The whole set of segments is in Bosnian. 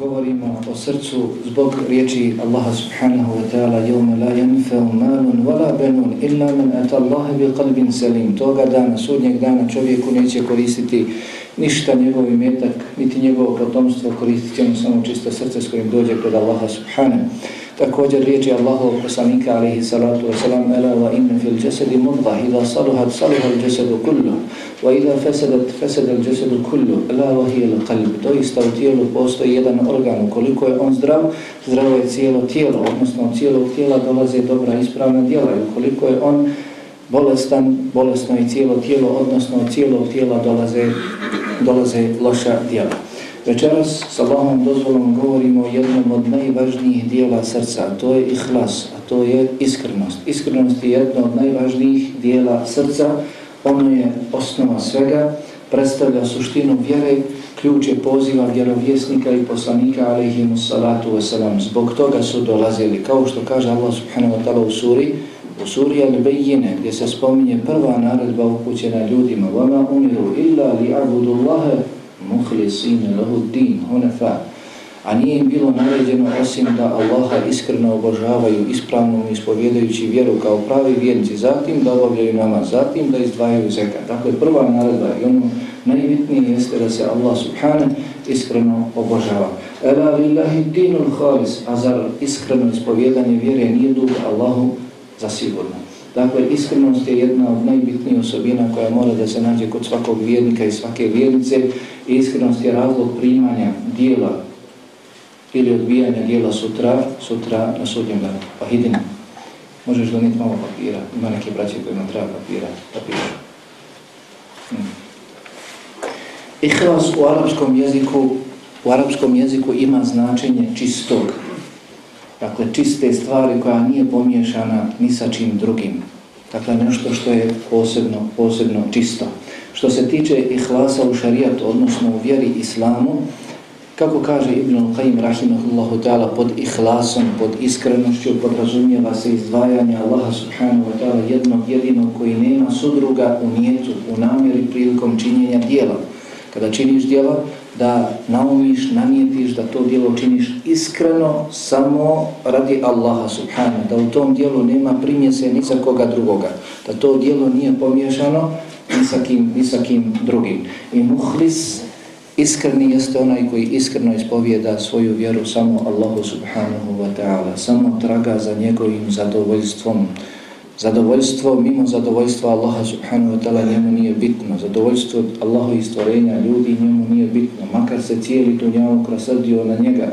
govorimo o srcu zbog riječi Allaha subhanahu wa ta'ala يَوْمَ لَا يَنْفَوْ مَالٌ وَلَا بَنُونَ إِلَّا مَنْ أَتَى اللَّهِ بِقَلْبٍ سَلِيمٍ Toga dana, sudnjeg dana čovjeku neće koristiti ništa njegov imetak, niti njegovo potomstvo koristit će mu samo čisto srce s kojim dođe pred Allaha subhanahu Također riječi Allahov poslanika alaihi salatu wasalam Ela wa inna fil jasadi mudgah Ida saluhat saluhat jasadu kullu Wa ida fesadat fesadal jasadu kullu Ela wa hiya qalb. Doista u tijelu postoji jedan organ Koliko je on zdrav, zdravo je cijelo tijelo Odnosno od cijelog tijela dolaze dobra ispravna djela. Koliko je on bolestan, bolesno je cijelo tijelo Odnosno od cijelog tijela dolaze, dolaze loša djela. Večeras s Allahom dozvolom govorimo o jednom od najvažnijih dijela srca, a to je ihlas, a to je iskrenost. Iskrenost je jedno od najvažnijih dijela srca, ono je osnova svega, predstavlja suštinu vjere, ključ je poziva vjerovjesnika i poslanika, alaihimu salatu wasalam. Zbog toga su dolazili, kao što kaže Allah subhanahu wa ta'ala u suri, u suri Al-Bayyine, gdje se spominje prva naredba upućena ljudima, وَمَا أُمِرُوا إِلَّا لِعَبُدُ اللَّهَ muhlisine lahu din, hunefa. A nije im bilo naređeno osim da Allaha iskreno obožavaju, ispravno ispovjedajući vjeru kao pravi vjernici, zatim da obavljaju namaz, zatim da izdvajaju zekat. Dakle, prva naredba i ono najbitnije jeste da se Allah subhane iskreno obožava. Ela lillahi dinul halis, a zar iskreno ispovjedanje vjere nije dug Allahu za sigurno. Dakle, iskrenost je jedna od najbitnijih osobina koja mora da se nađe kod svakog vjernika i svake vjernice. Iskrenost je razlog primanja dijela ili odbijanja dijela sutra, sutra na sudnjem danu. Pa hidina, možeš doniti malo papira, ima neke braće kojima treba papira, papira. Hmm. Ihlas u arapskom jeziku, u arapskom jeziku ima značenje čistog, dakle čiste stvari koja nije pomiješana ni sa čim drugim. Dakle, nešto što je posebno, posebno čisto. Što se tiče ihlasa u šarijatu, odnosno u vjeri islamu, kako kaže Ibn al-Qayyim rahimahullahu ta'ala pod ihlasom, pod iskrenošću, podrazumijeva se izdvajanje Allaha subhanahu wa ta'ala jednog jedinog koji nema sudruga u nijetu, u namjeri prilikom činjenja dijela. Kada činiš dijela, da naumiš, namijetiš da to dijelo činiš iskreno samo radi Allaha subhanahu, da u tom dijelu nema primjese ni sa koga drugoga, da to dijelo nije pomiješano ni sa kim, ni sa kim drugim. I muhlis iskreni jeste onaj koji iskreno ispovijeda svoju vjeru samo Allahu subhanahu wa ta'ala, samo traga za njegovim zadovoljstvom, Zadovoljstvo mimo zadovoljstva Allaha subhanahu wa ta'ala njemu nije bitno. Zadovoljstvo Allaha i stvorenja ljudi njemu nije bitno. Makar se cijeli dunjavuk rasrdio na njega,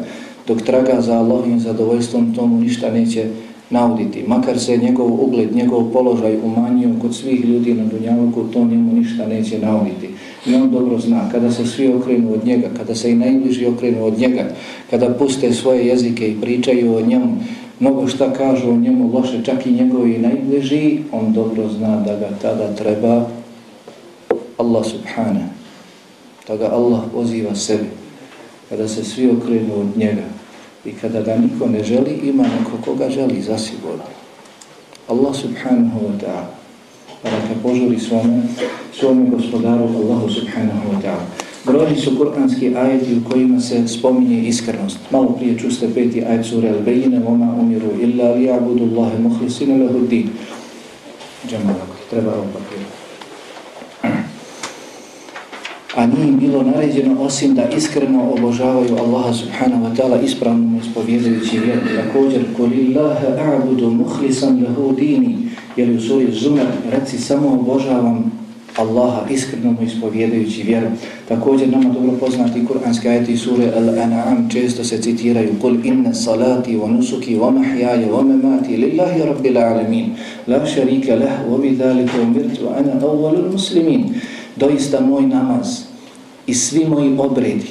dok traga za Allahovim zadovoljstvom tomu ništa neće nauditi. Makar se njegov ugled, njegov položaj umanjio kod svih ljudi na dunjavuku, to njemu ništa neće nauditi. I on dobro zna, kada se svi okrenu od njega, kada se i najbliži okrenu od njega, kada puste svoje jezike i pričaju o njemu, mnogo šta kažu o njemu loše, čak i njegovi najbliži, on dobro zna da ga tada treba Allah subhana, da ga Allah poziva sebi, kada se svi okrenu od njega i kada ga niko ne želi, ima neko koga želi zasigurno. Allah subhanahu wa ta'ala, kada te poželi svome, svome gospodaru Allahu subhanahu. Brojni su kur'anski ajeti u kojima se spominje iskrenost. Malo prije čuste peti ajet sura Al-Bejine Voma umiru illa li abudu Allahe muhlisine lehu din. Treba ovo papir. A nije bilo naređeno osim da iskreno obožavaju Allaha subhanahu wa ta'ala ispravno ispovjedajući vjeru. Također, koli illaha a'budu muhlisan lehu dini. Jer u suri Zumer reci samo obožavam Allaha iskreno mu ispovjedajući vjeru. Također nama dobro poznati kuranski ajeti sure Al-An'am često se citiraju Kul inna salati wa nusuki wa mahjaje wa memati lillahi rabbil alamin la sharika lah wa bi dhalike umirtu wa ana awwalul muslimin Doista moj namaz i svi moji obredi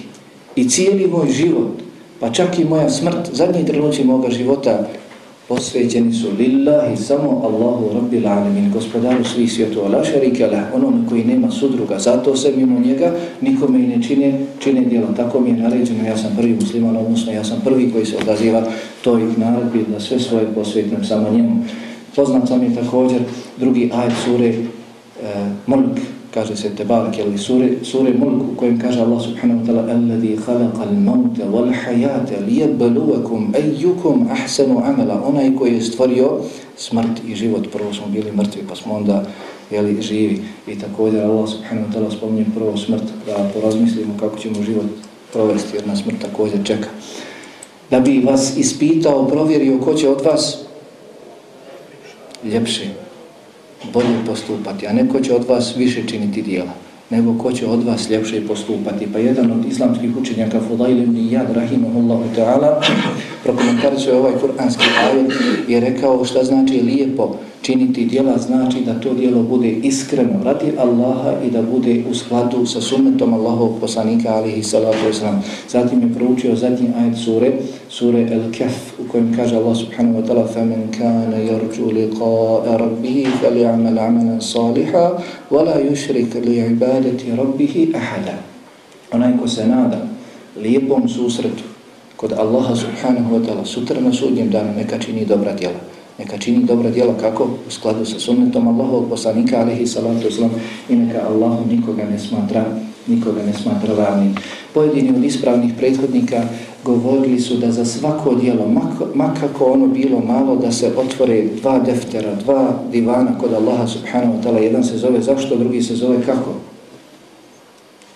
i cijeli moj život pa čak i moja smrt zadnji trenuci moga života posvećeni su lillahi samo Allahu rabbil alamin gospodaru svih svjetova. La šarike la onom koji nema sudruga zato se mimo njega nikome i ne čine čine djela tako mi je naređeno ja sam prvi musliman odnosno ja sam prvi koji se odaziva to ih naredbi da sve svoje posvetnem samo njemu. Poznam sam je također drugi ajed sure e, mulk kaže se Tebarak, ili sure, sure Mulk u kojem kaže Allah subhanahu wa ta'ala Alladhi khalaqa al-mauta wal hayata liyabluwakum ayyukum ahsanu amala. Onaj koji je stvorio smrt i život prvo smo bili mrtvi pa smo onda jeli, živi. I također Allah subhanahu wa ta'ala spominje prvo smrt da porazmislimo kako ćemo život provesti jer nas smrt također čeka. Da bi vas ispitao, provjerio ko će od vas ljepši bolje postupati, a neko će od vas više činiti dijela, nego ko će od vas ljepše postupati. Pa jedan od islamskih učenjaka, Fudail ibn Iyad, rahimahullahu ta'ala, prokomentarisuje ovaj kuranski ajet i rekao šta znači lijepo činiti dijela znači da to dijelo bude iskreno radi Allaha i da bude u skladu sa sunnetom Allahovog poslanika alihi salatu wasalam. Zatim je proučio zadnji ajet sure, sure El-Kef u kojem kaže Allah subhanahu wa ta'ala فَمَنْ كَانَ يَرْجُ لِقَاءَ رَبِّهِ فَلِيَعْمَلْ عَمَلًا صَالِحًا وَلَا يُشْرِكَ لِعِبَادَةِ رَبِّهِ أَحَدًا Onaj ko se nada lijepom susretu kod Allaha subhanahu wa ta'ala sutra na sudnjem danu neka čini dobra djela neka čini dobro djelo kako u skladu sa sunnetom Allahovog poslanika alihi salatu islam i neka Allahu nikoga ne smatra nikoga ne smatra ravnim. Pojedini od ispravnih prethodnika govorili su da za svako djelo, makako ono bilo malo, da se otvore dva deftera, dva divana kod Allaha subhanahu wa ta'ala. Jedan se zove zašto, drugi se zove kako?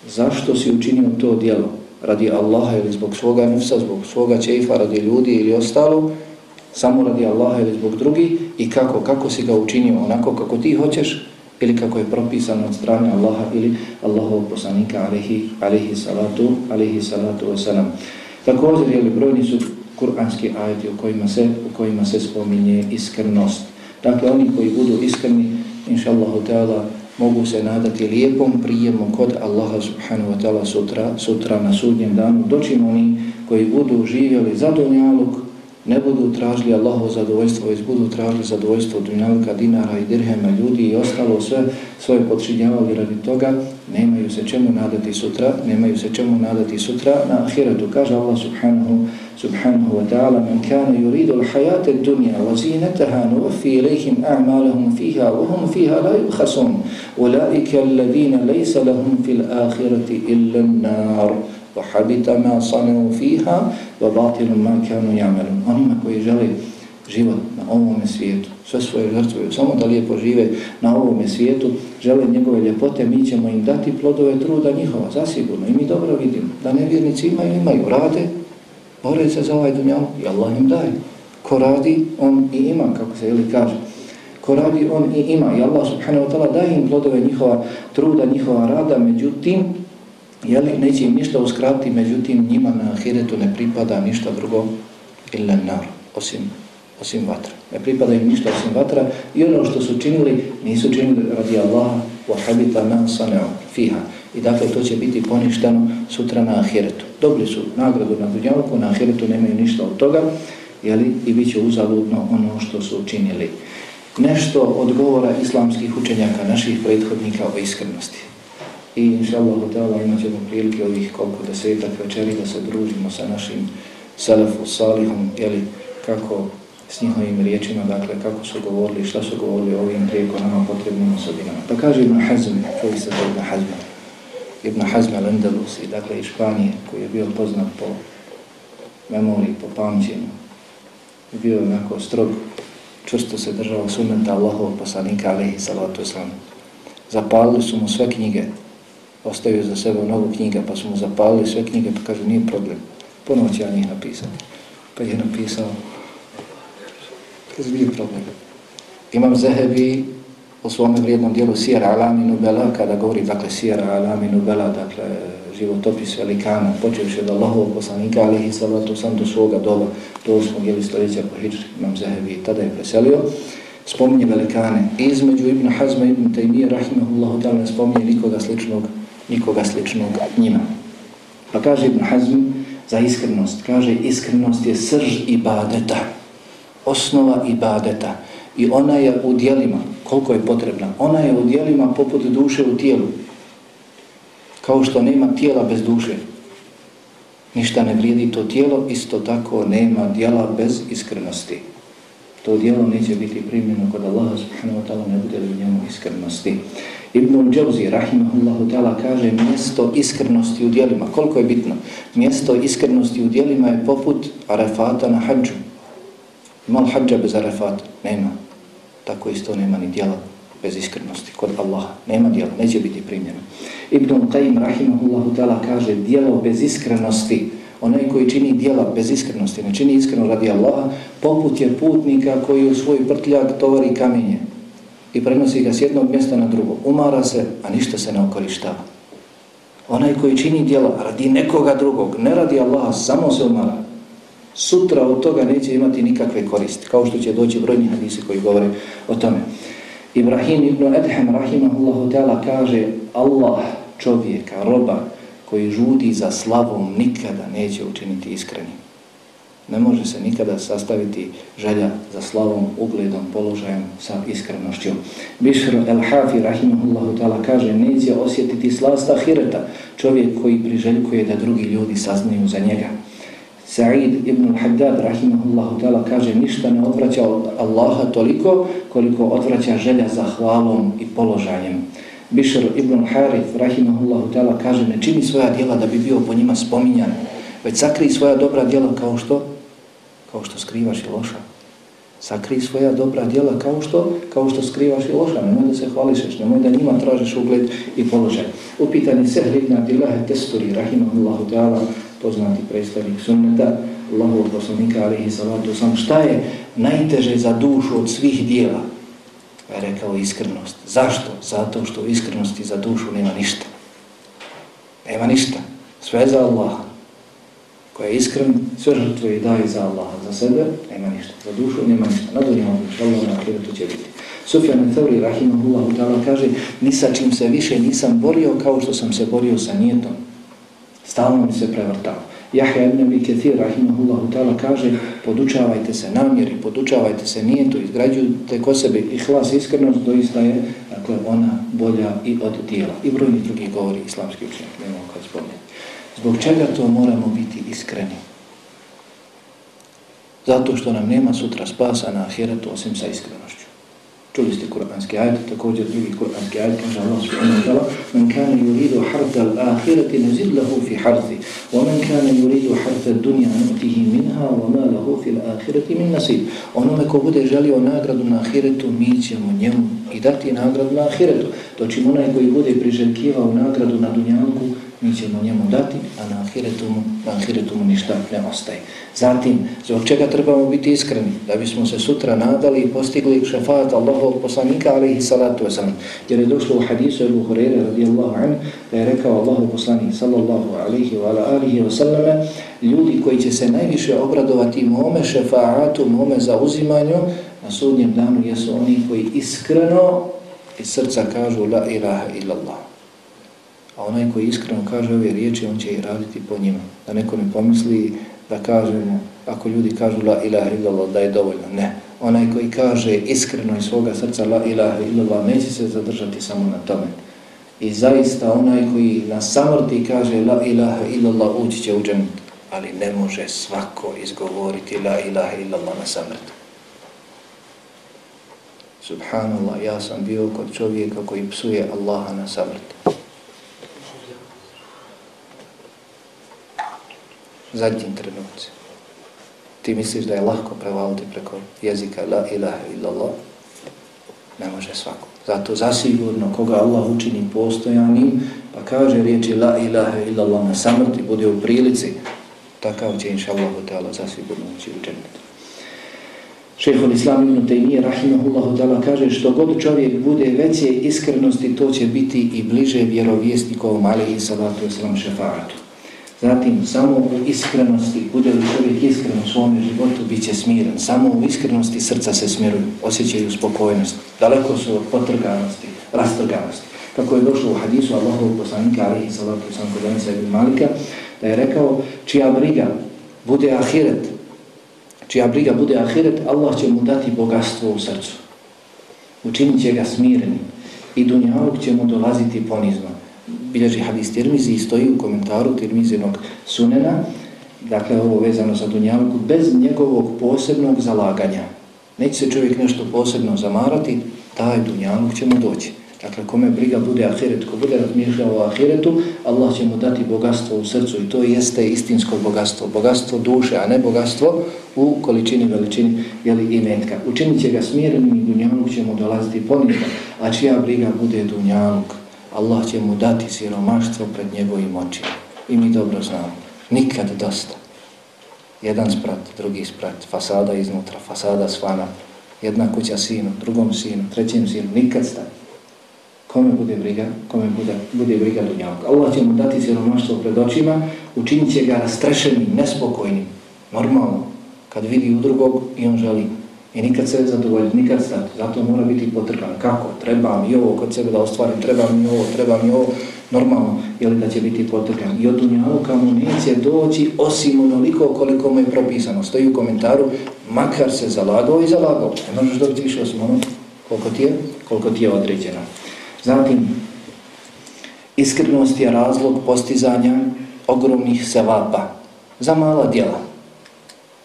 Zašto si učinio to djelo? Radi Allaha ili zbog svoga nufsa, zbog svoga čeifa, radi ljudi ili ostalo? Samo radi Allaha ili zbog drugi i kako, kako si ga učinio onako kako ti hoćeš ili kako je propisano od strane Allaha ili Allahovog poslanika alihi, alihi salatu, alihi salatu wasalam. Također, jeli, brojni su kuranski ajeti u kojima se, u kojima se spominje iskrenost. Dakle, oni koji budu iskreni, inša Allahu Teala, mogu se nadati lijepom prijemom kod Allaha subhanahu wa ta'ala sutra, sutra na sudnjem danu. Doćim oni koji budu živjeli za dunjaluk, ne budu tražili Allahovo zadovoljstvo, već budu tražili zadovoljstvo dunjalka, dinara i dirhema ljudi i ostalo sve svoje podšinjavali radi toga, nemaju se čemu nadati sutra, nemaju se čemu nadati sutra na ahiretu. Kaže Allah subhanahu, subhanahu wa ta'ala, man kana yuridu l'hajate dunja wa zinetaha nuvafi ilihim a'malahum fiha wa hum fiha la yubhasum, ulaike alladine laysa lahum fil ahireti illa nar وحبط ما صنعوا فيها وباطل ما كانوا يعملون onima koji žele život na ovom svijetu sve svoje žrtve samo da lijepo žive na ovom svijetu žele njegove ljepote mi ćemo im dati plodove truda njihova zasigurno i mi dobro vidimo da nevjernici imaju imaju rade bore se za ovaj dunjav i Allah im daje ko radi on i ima kako se ili kaže ko radi on i ima i Allah subhanahu wa ta'ala daje im plodove njihova truda njihova rada međutim jeli, neće im ništa uskrati, međutim njima na ahiretu ne pripada ništa drugo illa nar, osim, osim vatra. Ne pripada im ništa osim vatra i ono što su činili, nisu činili radi Allaha wa habita ma saneo fiha. I dakle to će biti poništeno sutra na ahiretu. Dobili su nagradu na dunjavku, na ahiretu nemaju ništa od toga, jeli, i bit će uzaludno ono što su učinili. Nešto odgovora islamskih učenjaka, naših prethodnika o iskrenosti. I inša Allah, imat ćemo prilike ovih koliko desetak večeri da se družimo sa našim Selefu, Salihom, jeli, kako s njihovim riječima, dakle, kako su govorili, šta su govorili o ovim prijeko nama potrebnim osobinama. Pa kaže Ibn Hazm, koji se zove Ibn Hazm, Ibn Hazm al-Andalusi, dakle, iz Španije, koji je bio poznat po memoriji, po pamćenju, bio je onako strog, čvrsto se držao sunneta Allahovog poslanika, alaihi salatu islam. Zapalili su mu sve knjige, ostavio za sebe mnogo knjiga, pa su mu zapalili sve knjige, pa kaže, nije problem, ponovo će ja njih napisati. Pa je napisao, kaže, nije problem. Imam Zehebi u svome vrijednom dijelu Sijera Alami Nubela, kada govori, dakle, Sijera Alami Nubela, dakle, životopis velikana, počevši od Allahovog poslanika, ali i salatu sam do svoga doba, do osmog ili stoljeća po Hidžri, imam Zehebi, tada je preselio, spominje velikane. Između Ibn Hazma i Ibn Taymiye, rahimahullahu ta'ala, ne spominje nikoga sličnog nikoga sličnog njima. Pa kaže Ibn Hazm za iskrenost, kaže iskrenost je srž ibadeta, osnova ibadeta i ona je u dijelima, koliko je potrebna, ona je u dijelima poput duše u tijelu, kao što nema tijela bez duše. Ništa ne vrijedi to tijelo, isto tako nema dijela bez iskrenosti. To dijelo neće biti primjeno kod Allaha subhanahu wa ta'ala ne bude li u njemu iskrenosti. Ibn Džavzi, rahimahullahu ta'ala, kaže mjesto iskrenosti u dijelima. Koliko je bitno? Mjesto iskrenosti u dijelima je poput arefata na hađu. Ima li hađa bez arefata? Nema. Tako isto nema ni dijela bez iskrenosti kod Allaha. Nema dijela, neće biti primjeno. Ibn Qaim, rahimahullahu ta'ala, kaže dijelo bez iskrenosti, onaj koji čini dijela bez iskrenosti, ne čini iskreno radi Allaha, poput je putnika koji u svoj prtljak tovari kamenje i prenosi ga s jednog mjesta na drugo. Umara se, a ništa se ne okorištava. Onaj koji čini dijela radi nekoga drugog, ne radi Allaha, samo se umara. Sutra od toga neće imati nikakve koristi, kao što će doći brojni hadisi koji govore o tome. Ibrahim ibn Edhem, rahimahullahu ta'ala, kaže Allah čovjeka, roba, koji žudi za slavom, nikada neće učiniti iskrenim. Ne može se nikada sastaviti želja za slavom, ugledom, položajem sa iskrenošću. Bišr el-Hafi, rahimahullahu ta'ala, kaže, neće osjetiti slasta hireta, čovjek koji priželjkuje da drugi ljudi saznaju za njega. Sa'id ibn al-Haddad, rahimahullahu ta'ala, kaže, ništa ne odvraća od Allaha toliko koliko odvraća želja za hvalom i položajem. Bišr ibn Harith, rahimahullahu ta'ala, kaže, ne čini svoja djela da bi bio po njima spominjan, već sakri svoja dobra djela kao što kao što skrivaš i loša. Sakri svoja dobra djela kao što kao što skrivaš i loša. Nemoj da se hvališeš, nemoj da njima tražiš ugled i položaj. Upitani Sehl ibn Abdillahe Testuri, rahimahullahu ta'ala, poznati predstavnik sunneta, Allahu poslanika, alihi salatu sam, šta je najteže za dušu od svih djela? Pa je rekao iskrenost. Zašto? Zato što u iskrenosti za dušu nema ništa. Nema ništa. Sve za Allaha koja je iskren, sve žrtve i daje za Allaha, za sebe, nema ništa, za dušu nema ništa, na dunjem obliš, Allah na akiretu će biti. Sufjan Thauri, rahimahullahu ta'ala, kaže, ni sa čim se više nisam borio kao što sam se borio sa nijetom. Stalno mi se prevrtao. Jahja ibn Abi Ketir, rahimahullahu ta'ala, kaže, podučavajte se namjeri, podučavajte se nijetu, izgrađujte ko sebe i hlas iskrenost, doista je, dakle, ona bolja i od dijela. I brojni drugi govori islamski učenjak, nemamo kad spomenuti. Zbog čega to moramo biti iskreni? Zato što nam nema sutra spasa na ahiretu osim sa iskrenošću. Čuli ste kuranski ajed, također drugi kuranski ajed, kaže Allah subhanahu wa ta'ala, men kane yuridu harda al-ahireti nezid lahu fi harti, wa men kane yuridu harda dunja nutihi minha, wa ma lahu fi al-ahireti min nasib. Onome ko bude želio nagradu na ahiretu, mi ćemo njemu i dati nagradu na ahiretu. To čim onaj koji bude priželjkivao nagradu na dunjanku, mi ćemo njemu dati, a na ahiretu mu, na ahiretu mu ništa ne ostaje. Zatim, zbog čega trebamo biti iskreni? Da bismo se sutra nadali i postigli šefat Allahovog poslanika, alaihi salatu wasalam. Jer je došlo u hadisu Ebu Hureyre, radijallahu an, da je rekao Allahov poslanik, sallallahu alaihi wa alaihi wasalam, ljudi koji će se najviše obradovati mome šefaatu, mome zauzimanju, na sudnjem danu jesu oni koji iskreno iz srca kažu la ilaha illallah. A onaj koji iskreno kaže ove riječi, on će i raditi po njima. Da neko ne pomisli da kažemo, ako ljudi kažu la ilaha illallah, da je dovoljno. Ne. Onaj koji kaže iskreno iz svoga srca la ilaha illallah, neće se zadržati samo na tome. I zaista onaj koji na samrti kaže la ilaha illallah, ući će u džennet. Ali ne može svako izgovoriti la ilaha illallah na samrti. Subhanallah, ja sam bio kod čovjeka koji psuje Allaha na samrti. Zadnjim trenucima. Ti misliš da je lahko prevaliti preko jezika la ilaha illallah? Ne može svako. Zato zasigurno koga Allah učini postojanim, pa kaže riječi la ilaha illallah na samrti, bude u prilici, takav će inša Allah zasigurno ući u džennet. Šehol Islam ibn Taymiye rahimahullahu ta'ala kaže što god čovjek bude veće iskrenosti, to će biti i bliže vjerovjesnikovom alihi salatu islam šefa'atu. Zatim, samo u iskrenosti, bude li čovjek iskren u svome životu, bit će smiren. Samo u iskrenosti srca se smiruju, osjećaju spokojnost. Daleko su od potrganosti, rastrganosti. Kako je došlo u hadisu Allahovog poslanika, alihi salatu sam kod Anisa ibn Malika, da je rekao, čija briga bude ahiret, čija briga bude ahiret, Allah će mu dati bogatstvo u srcu. Učinit će ga smirenim i dunjavog će mu dolaziti ponizno bilježi hadis Tirmizi i stoji u komentaru Tirmizinog sunena, dakle ovo vezano sa Dunjavku, bez njegovog posebnog zalaganja. Neće se čovjek nešto posebno zamarati, taj Dunjavuk će mu doći. Dakle, kome briga bude ahiret, ko bude razmišljao o ahiretu, Allah će mu dati bogatstvo u srcu i to jeste istinsko bogatstvo. Bogatstvo duše, a ne bogatstvo u količini, veličini jeli, i metka. Učinit će ga smirenim i dunjaluk će mu dolaziti ponizno, a čija briga bude dunjaluk, Allah će mu dati siromaštvo pred njegovim očima. I mi dobro znamo, nikad dosta. Jedan sprat, drugi sprat, fasada iznutra, fasada svana, jedna kuća sinu, drugom sinu, trećem sinu, nikad stane. Kome bude briga? Kome bude, bude briga dunjavka? Allah će mu dati siromaštvo pred očima, učinit će ga rastrešenim, nespokojnim, normalno, kad vidi u drugog i on želi. I nikad se zadovoljiti, nikad stati. Zato mora biti potrgan. Kako? Treba mi ovo kod sebe da ostvarim, treba mi ovo, treba mi ovo. Normalno, je li da će biti potrgan. I od dunjavka mu neće doći osim onoliko koliko mu je propisano. Stoji u komentaru, makar se zalagao i zalagao. Ne možeš dobiti više osim ono koliko ti je, koliko ti je određeno. Zatim, iskrenost je razlog postizanja ogromnih sevapa za mala djela.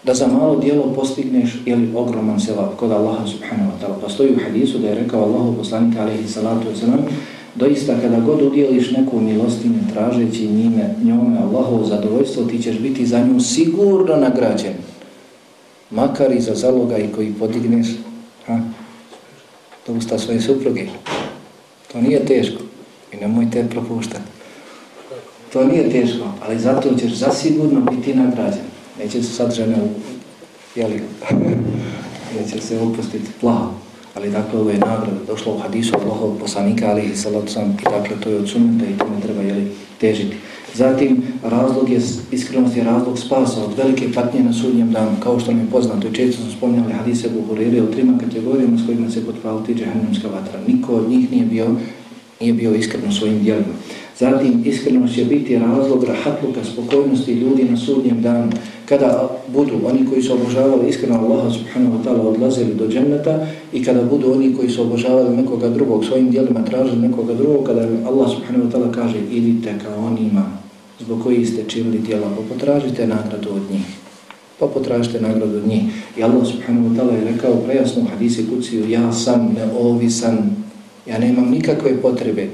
Da za malo dijelo postigneš ili ogroman sevap kod Allaha subhanahu wa ta'ala. Pa Postoji u hadisu da je rekao Allahu poslanika alaihi salatu wasalam doista kada god udjeliš neku milostinu tražeći njime, njome Allahovo zadovoljstvo, ti ćeš biti za nju sigurno nagrađen. Makar i za zaloga i koji podigneš ha, do usta svoje supruge. To nije teško i nemojte propuštati. To nije teško, ali zato ćeš zasigurno biti nagrađen. Neće se sad žene u... Jeli, neće se upustiti plaho. Ali dakle, ovo je nagrada. došla u hadisu Allahov poslanika, ali i salatu sam. I dakle, to je od suneta i to ne treba jeli, težiti. Zatim, razlog je, iskrenost je razlog spasa od velike patnje na sudnjem danu. Kao što mi je poznato, i često smo spomnjali hadise Buhurire o trima kategorijama s kojima se potpaliti džahannamska vatra. Niko od njih nije bio, nije bio iskren u svojim dijelima. Zatim, iskrenost će biti razlog rahatluka, spokojnosti ljudi na sudnjem danu. Kada budu oni koji su obožavali iskreno Allaha subhanahu wa ta'ala odlazili do dženneta i kada budu oni koji su obožavali nekoga drugog, svojim dijelima tražili nekoga drugog, kada Allah subhanahu wa ta'ala kaže idite kao onima zbog koji ste činili dijela, pa potražite nagradu od njih. Pa potražite nagradu od njih. I Allah subhanahu wa ta'ala je rekao prejasno u hadisi kuciju, ja sam neovisan, ja nemam nikakve potrebe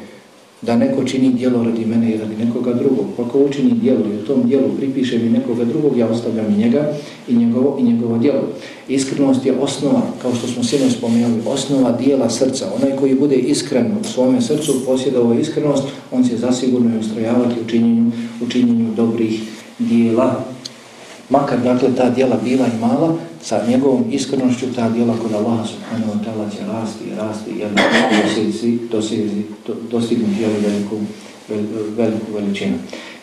da neko čini dijelo radi mene i radi nekoga drugog. Pa ko učini dijelo i u tom dijelu pripiše mi nekoga drugog, ja ostavljam i njega i njegovo, i njegovo dijelo. Iskrenost je osnova, kao što smo sjedno spomenuli, osnova dijela srca. Onaj koji bude iskren u svome srcu, posjeda ovo iskrenost, on će zasigurno ustrojavati u činjenju, u činjenju dobrih dijela. Makar dakle ta djela bila i mala, sa njegovom iskrenošću ta djela kod Allaha subhanahu wa ta'ala će rasti i rasti i jedno dosjezi, dosjezi, dostignuti jeli veliku, veliku veličinu.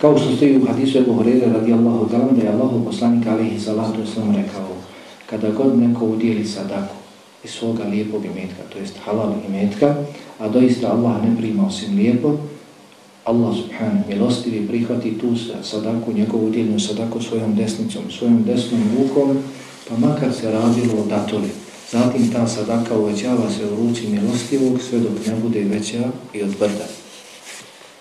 Kao što stoji u hadisu Ebu Horeira radijallahu ta'ala da je Allahu poslanik alihi salatu islam rekao kada god neko udjeli sadaku iz svoga lijepog imetka, to jest halal imetka, a doista Allah ne prima osim lijepo, Allah subhanahu milostivi prihvati tu sadaku, njegovu udjeljenju sadaku svojom desnicom, svojom desnom rukom, pa makar se radilo o datoli. Zatim ta sadaka uvećava se u ruci milostivog sve dok ne bude veća i od brda.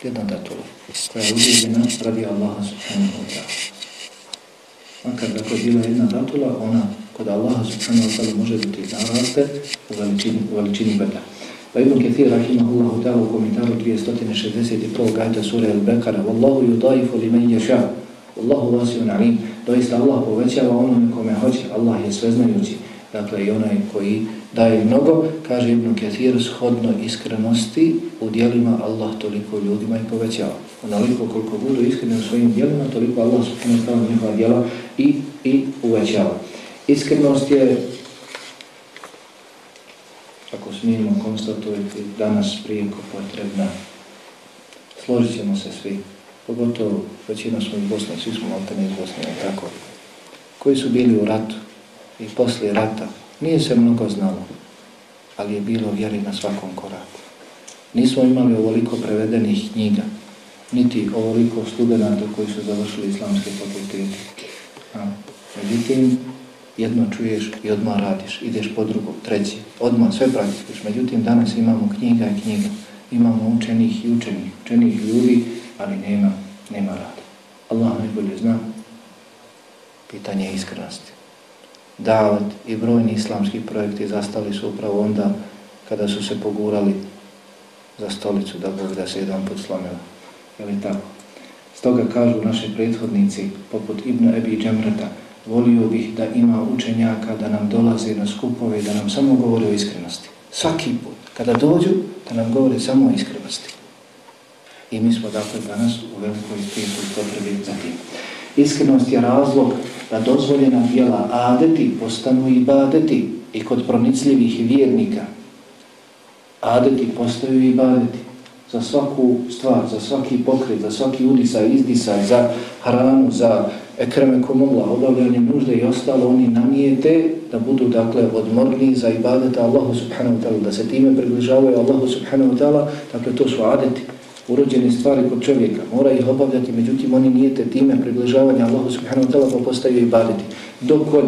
Jedna datola koja je udjeljena radi Allaha subhanahu wa ta'ala. Makar dakle bila jedna datola, ona kod Allaha subhanahu wa ta'ala može biti naraste u veličini, u veličini brda. Pa Ibn Kathir rahimahullahu ta'ala u komentaru 261. ajta sura Al-Bekara Wallahu yudaifu li men ješa Wallahu vasijun alim Doista Allah povećava onome kome hoće Allah je sveznajući Dakle i onaj koji daje mnogo Kaže Ibn Kathir shodno iskrenosti U dijelima Allah toliko ljudima i povećava Onoliko koliko budu iskreni u svojim dijelima Toliko Allah subhanahu njihova dijela i, i uvećava Iskrenost je ako smijemo konstatovati danas prijeko potrebna, složit ćemo se svi, pogotovo većina smo iz Bosne, svi smo altene iz Bosne, tako, koji su bili u ratu i poslije rata, nije se mnogo znalo, ali je bilo vjeri na svakom koraku. Nismo imali ovoliko prevedenih knjiga, niti ovoliko studenta koji su završili islamske fakultete. Međutim, jedno čuješ i odmah radiš, ideš po drugog, treći, odmah sve praktikuješ. Međutim, danas imamo knjiga i knjiga, imamo učenih i učenih, učenih ljudi, ali nema, nema rada. Allah najbolje zna, pitanje je iskrenosti. Davat i brojni islamski projekti zastali su upravo onda kada su se pogurali za stolicu, da Bog da se jedan put slomila. Je li tako? Stoga kažu naši prethodnici, poput Ibn Ebi Džemrata, volio bih da ima učenjaka da nam dolaze na skupove da nam samo govore o iskrenosti. Svaki put, kada dođu, da nam govore samo o iskrenosti. I mi smo dakle danas u velikoj prijesu potrebi za tim. Iskrenost je razlog da dozvoljena dijela adeti postanu i badeti i kod pronicljivih vjernika. Adeti postaju i badeti za svaku stvar, za svaki pokret, za svaki udisaj, izdisaj, za hranu, za ekreme Allah, obavljanje nužde i ostalo, oni namijete da budu dakle odmorni za ibadeta Allahu subhanahu wa ta'ala, da se time približavaju Allahu subhanahu wa ta'ala, dakle to su adeti urođene stvari kod čovjeka, mora ih obavljati, međutim oni nijete time približavanja Allahu subhanahu wa ta'ala pa postaju ibadeti. Dok kod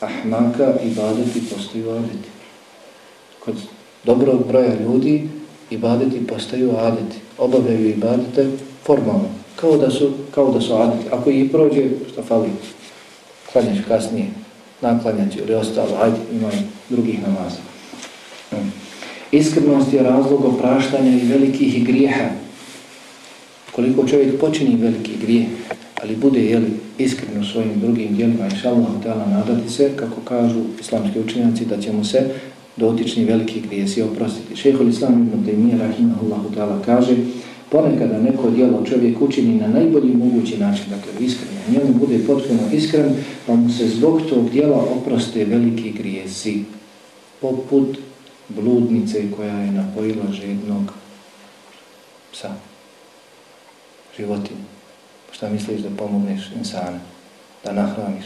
ahmaka ibadeti postaju adeti. Kod dobrog broja ljudi ibadeti postaju adeti. Obavljaju ibadete formalno, kao da su, kao da su adeti. Ako ih prođe, što fali, klanjaš kasnije, naklanjaš ili ostalo, ajde, imaju drugih namaza. Hmm. Iskrenost je razlog opraštanja i velikih grijeha. Koliko čovjek počini veliki grijeh, ali bude jeli, iskreno svojim drugim dijelima, inša Allah, nadati se, kako kažu islamski učenjaci, da će mu se dotični veliki grijesi oprostiti. Šehol Islam ibn Taymiyyah rahimahullahu ta'ala, kaže, ponekada neko djelo čovjek učini na najbolji mogući način, dakle iskren, njemu bude potpuno iskren, pa mu se zbog tog djela oproste veliki grijesi, poput bludnice koja je napojila žednog psa, životinju. Šta misliš da pomogneš insana, da nahraniš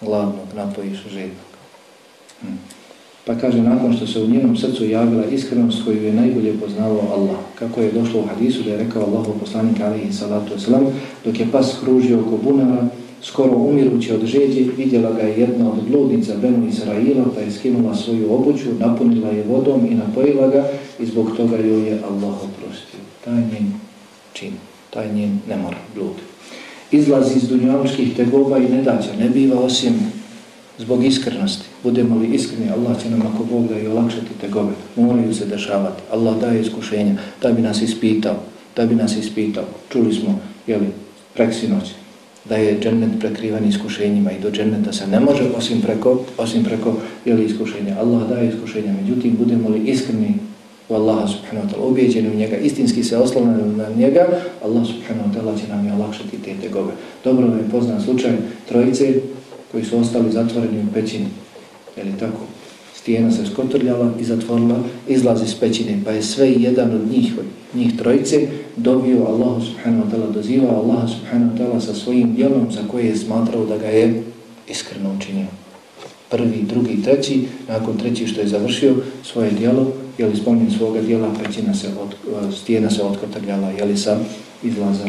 glavnog napojiš žednog? Hmm. Pa kaže, nakon što se u njenom srcu javila iskrenost koju je najbolje poznalo Allah, kako je došlo u hadisu da je rekao Allahu poslanik alihi salatu wasalam, dok je pas kružio oko bunara, skoro umirući od žeđe, vidjela ga je jedna od bludnica Benu Israila, pa je skinula svoju obuću, napunila je vodom i napojila ga i zbog toga joj je Allah oprostio. Taj njen čin, taj njen nemor, blud. Izlazi iz dunjaločkih tegoba i nedaća, ne biva osim zbog iskrenosti. Budemo li iskreni, Allah će nam ako Bog da i olakšati tegobe. Moraju se dešavati. Allah daje iskušenja, da bi nas ispitao, da bi nas ispitao. Čuli smo, jeli, preksinoći, da je džennet prekrivan iskušenjima i do dženneta se ne može osim preko, osim preko jeli, iskušenja. Allah daje iskušenja, međutim budemo li iskreni u Allaha subhanahu wa ta'ala, objeđeni u njega, istinski se oslovno na njega, Allah subhanahu wa ta'ala će nam je olakšati te tegobe. Dobro vam je poznan slučaj trojice koji su ostali zatvoreni u pećini, je li tako? Stijena se skotrljala i zatvorila, izlazi iz pećine, pa je sve jedan od njih, njih trojice, dobio Allahu subhanahu wa ta'ala, dozivao Allaha subhanahu wa ta'ala sa svojim djelom za koje je smatrao da ga je iskreno učinio. Prvi, drugi, treći, nakon treći što je završio svoje djelo, je li spomin svoga djela, pećina se od, stijena se otkotrljala, je li sam izlaza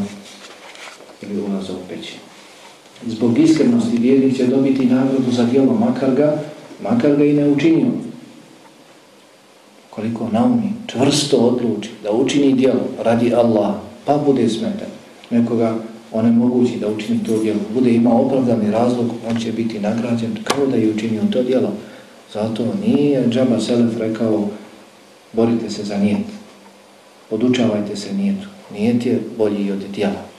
ili ulaza u pećinu. Zbog iskrenosti vjernik će dobiti nagradu za djelo, makar ga, makar ga i ne učinio koliko naumi, čvrsto odluči da učini djelo radi Allah, pa bude smetan nekoga onemogući da učini to djelo, bude ima opravdani razlog, on će biti nagrađen kao da je učinio to djelo. Zato nije Džaba Selef rekao borite se za nijet, podučavajte se nijetu. Nijet je bolji od djela.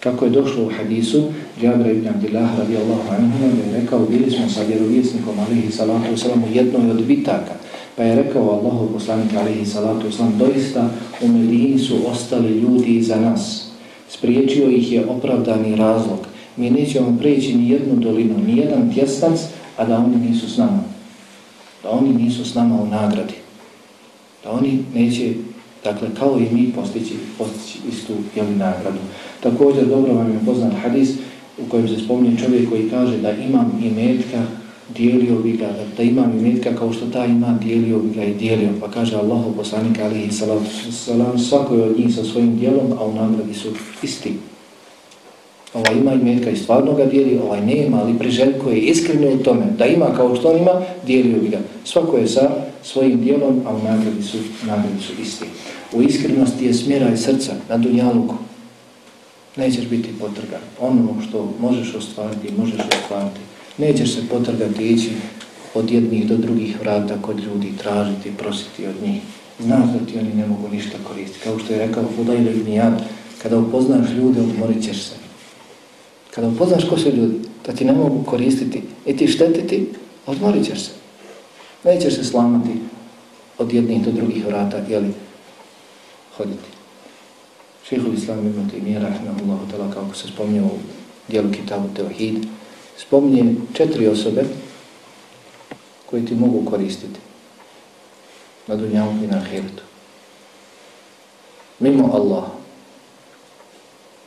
Kako je došlo u hadisu, Džabra ibn Abdillah radijallahu anhu je rekao, bili smo sa vjerovjesnikom alihi salatu wasalam u jednoj od bitaka Pa je rekao Allahu poslanik alihi salatu wasalam, doista u Medini su ostali ljudi iza nas. Spriječio ih je opravdani razlog. Mi nećemo preći ni jednu dolinu, ni jedan tjestac, a da oni nisu s nama. Da oni nisu s nama u nagradi. Da oni neće, dakle, kao i mi postići, postići istu jeli, nagradu. Također, dobro vam je poznat hadis u kojem se spominje čovjek koji kaže da imam imetka, dijelio bi ga, da imam imetka kao što ta ima, dijelio bi ga i dijelio. Pa kaže Allah, poslanik alihi salatu salam, svako je od njih sa svojim dijelom, a u nagradi su isti. Ovaj ima imetka i stvarno ga dijeli, ovaj nema, ali priželjko je iskreno u tome, da ima kao što on ima, dijelio bi ga. Svako je sa svojim dijelom, a u nagradi su, nagradi su isti. U iskrenosti je smjeraj srca na dunjaluku. Nećeš biti potrgan. Ono što možeš ostvariti, možeš ostvariti nećeš se potrgati ići od jednih do drugih vrata kod ljudi tražiti, prositi od njih. Znaš da ti oni ne mogu ništa koristiti. Kao što je rekao Fudajl ibn kada upoznaš ljude, odmorit ćeš se. Kada upoznaš ko su ljudi, da ti ne mogu koristiti i ti štetiti, odmorit ćeš se. Nećeš se slamati od jednih do drugih vrata, jeli, hoditi. Šehu Islam ibn Taymiyyah rahimahullahu ta'ala kako se spominje u dijelu Kitabu Tevhid, spominje četiri osobe koje ti mogu koristiti na dunjavu i na ahiretu. Mimo Allah.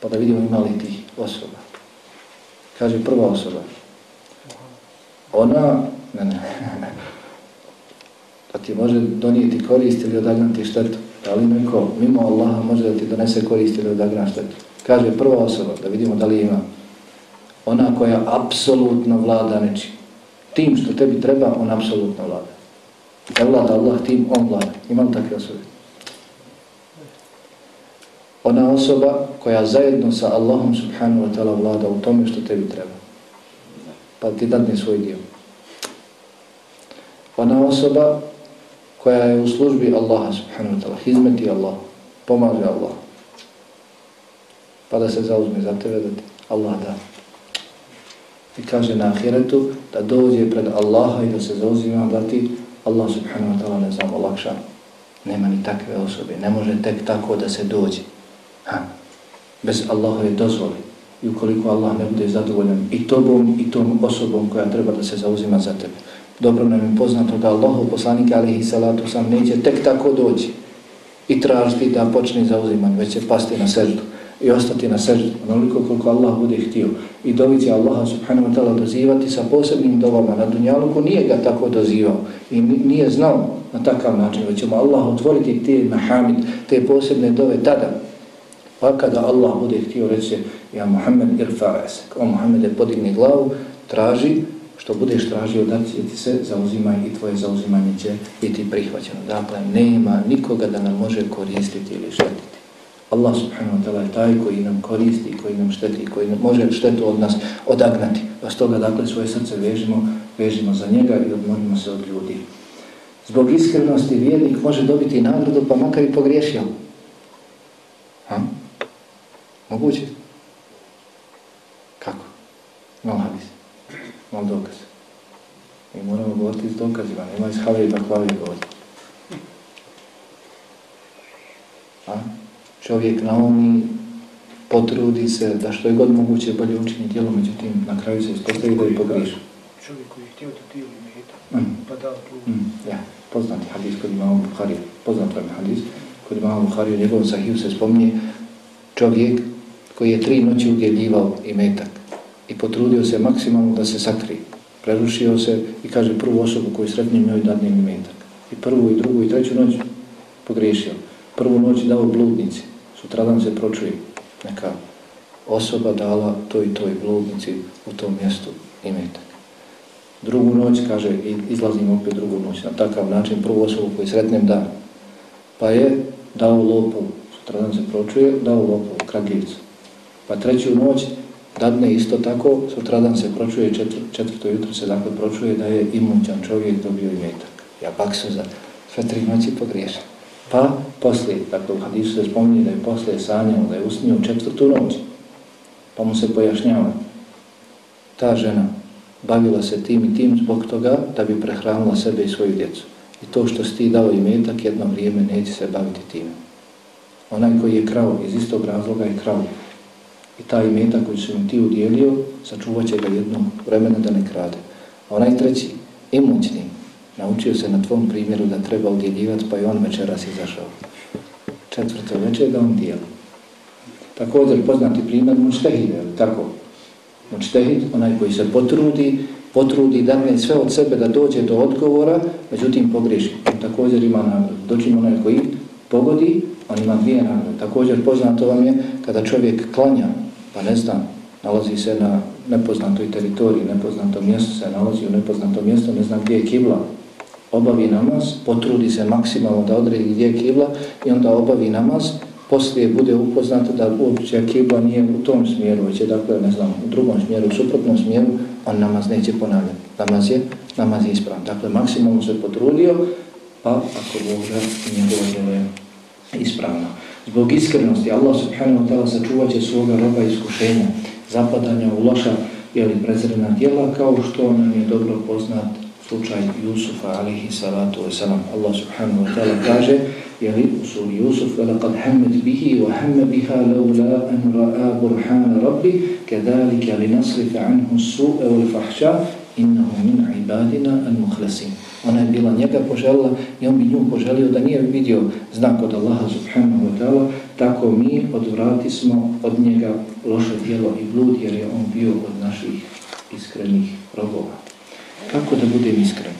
Pa da vidimo ima li tih osoba. Kaže prva osoba. Ona, ne, ne, ti može donijeti korist ili odagnati štetu. Da li neko mimo Allaha može da ti donese korist ili odagnati štetu. Kaže prva osoba, da vidimo da li ima. Ona koja apsolutno vlada nečim. Tim što tebi treba, on apsolutno vlada. Ne vlada Allah tim, on vlada. Ima li takve osobe? Ona osoba koja zajedno sa Allahom subhanahu wa ta'ala vlada u tome što tebi treba. Pa ti dadne svoj dio. Ona osoba koja je u službi Allaha subhanahu wa ta'ala, hizmeti Allah, pomaže Allah. Pa da se zauzme za tebe da ti Allah da. I kaže na ahiretu da dođe pred Allaha i da se zauzima da ti Allah subhanahu wa ta'ala ne znam olakša. Nema ni takve osobe. Ne može tek tako da se dođe. Ha. Bez Allahove dozvoli. I ukoliko Allah ne bude zadovoljan i tobom i tom osobom koja treba da se zauzima za tebe. Dobro nam je poznato da Allahu poslanik alihi salatu sam neće tek tako doći i tražiti da počne zauzimanje, već će pasti na srdu i ostati na srdu, onoliko koliko Allah bude htio. I dobit će Allaha subhanahu wa ta'ala dozivati sa posebnim dobama na dunjaluku, nije ga tako dozivao i nije znao na takav način, već mu Allah otvoriti te mahamid, te posebne dove tada. Pa kada Allah bude htio reći, ja Muhammed irfa esek, o Muhammede podigni glavu, traži što budeš tražio da ti se zauzimaj i tvoje zauzimanje će biti prihvaćeno. Dakle, nema nikoga da nam može koristiti ili štetiti. Allah subhanahu wa ta'ala je taj koji nam koristi, koji nam šteti, koji nam može štetu od nas odagnati. Pa s toga, dakle, svoje srce vežimo, vežimo za njega i odmorimo se od ljudi. Zbog iskrenosti vjernik može dobiti nagradu, pa makar i pogriješio. Ha? Moguće? Kako? Malo hadis. Malo dokaz. Mi moramo govoriti s dokazima, nema iz havije pa hlavije govoriti. Ha? čovjek naumi, potrudi se da što je god moguće bolje učini tijelo, međutim na kraju se ispostavi da je pogriješa. Čovjek koji je htio da tijelo ime mm. pa da tu... Mm. Ja, poznati hadis kod imamo Buhari, poznat vam hadis, kod imamo Buhari, u njegovom sahiju se spominje čovjek koji je tri noći udjeljivao imetak i potrudio se maksimalno da se sakri. Prerušio se i kaže prvu osobu koju sretnim njoj dadne imetak. I prvu i drugu i treću noć pogriješio. Prvu noć dao bludnici, sutradan se pročuje neka osoba dala toj i toj bludnici u tom mjestu imetak. Drugu noć, kaže, izlazim opet drugu noć, na takav način prvu osobu koju sretnem da. Pa je dao lopu, sutradan se pročuje, dao lopu, kragivicu. Pa treću noć dadne isto tako, sutradan se pročuje, četvr, četvrto jutro se dakle pročuje da je imunčan čovjek dobio imetak. Ja pak su za sve tri noći pogriješan. Pa poslije, dakle u hadisu se spominje da je poslije sanjao, da je usnio četvrtu noć. Pa mu se pojašnjava. Ta žena bavila se tim i tim zbog toga da bi prehranila sebe i svoju djecu. I to što si ti dao imetak, jedno vrijeme neće se baviti tim. Onaj koji je krao, iz istog razloga je krao. I taj imetak koji su im ti udjelio, sačuvat će ga jednom vremena da ne krade. A onaj treći, imućni, Naučio se na tvom primjeru da treba udjeljivati, pa i on večeras izašao. Četvrto večer da on dijeli. Također poznati primjer mučtehide, tako? Mučtehid, onaj koji se potrudi, potrudi da ne sve od sebe da dođe do odgovora, međutim pogriješi. Također ima nagradu. Doći onaj koji pogodi, on ima dvije nagrade. Također poznato vam je kada čovjek klanja, pa ne znam, nalazi se na nepoznatoj teritoriji, nepoznato mjesto se nalazi u nepoznato mjesto, ne znam gdje je kibla, obavi namaz, potrudi se maksimalno da odredi gdje je kibla i onda obavi namaz, poslije bude upoznato da uopće kibla nije u tom smjeru, već je dakle, ne znam, u drugom smjeru, u suprotnom smjeru, on namaz neće ponavljati. Namaz je, namaz je ispravan. Dakle, maksimalno se potrudio, pa ako Boga njegovo djelo je ispravno. Zbog iskrenosti Allah subhanahu wa ta'ala sačuvat će svoga roba iskušenja, zapadanja u loša ili prezirana djela, kao što nam je dobro poznat slučaj Jusufa alihi salatu wasalam. Allah subhanahu wa ta'ala kaže jeli u suri Jusuf وَلَقَدْ هَمَّتْ بِهِ وَهَمَّ بِهَا لَوْلَا أَنْ رَآ بُرْحَانَ رَبِّ كَذَلِكَ لِنَصْرِفَ عَنْهُ السُّوءَ وَالْفَحْشَى إِنَّهُ مِنْ عِبَادِنَا الْمُخْلَسِينَ Ona je bila njega poželila i on bi nju poželio da nije vidio znak od Allaha subhanahu wa ta'ala, tako mi odvrati smo od njega loše djelo i blud jer je on bio od naših iskrenih robova. Kako da budem iskren?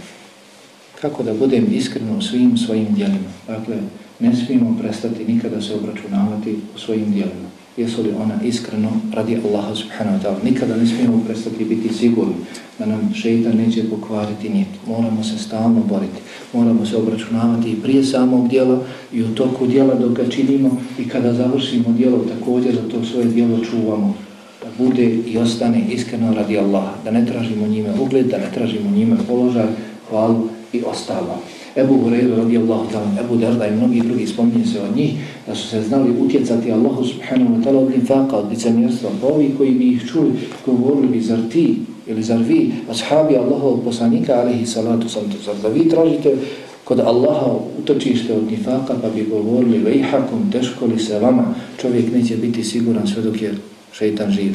Kako da budem iskren u svim svojim djelima? Dakle, ne smijemo prestati nikada se obračunavati u svojim djelima. Jesu li ona iskreno radi Allaha subhanahu wa ta'ala? Nikada ne smijemo prestati biti sigurni da nam šeitan neće pokvariti nijet. Moramo se stalno boriti. Moramo se obračunavati i prije samog dijela i u toku dijela dok ga činimo i kada završimo dijelo također da to svoje dijelo čuvamo da bude i ostane iskreno radi Allaha, da ne tražimo njime ugled, da ne tražimo njime položaj, hvalu i ostalo. Ebu Hureyru radijallahu ta'ala, Ebu Darda i mnogi drugi spominje se od njih, da su se znali utjecati Allahu subhanahu wa ta'ala od infaka, od licemjerstva, pa ovi koji bi ih čuli, govorili bi zar ti ili zar vi, ashabi Allahovog poslanika, alihi salatu salatu, zar da vi tražite kod Allaha utočište od nifaka, pa bi govorili vejhakum, teško li se vama, čovjek neće biti siguran sve dok je šeitan živ.